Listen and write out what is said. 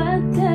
pada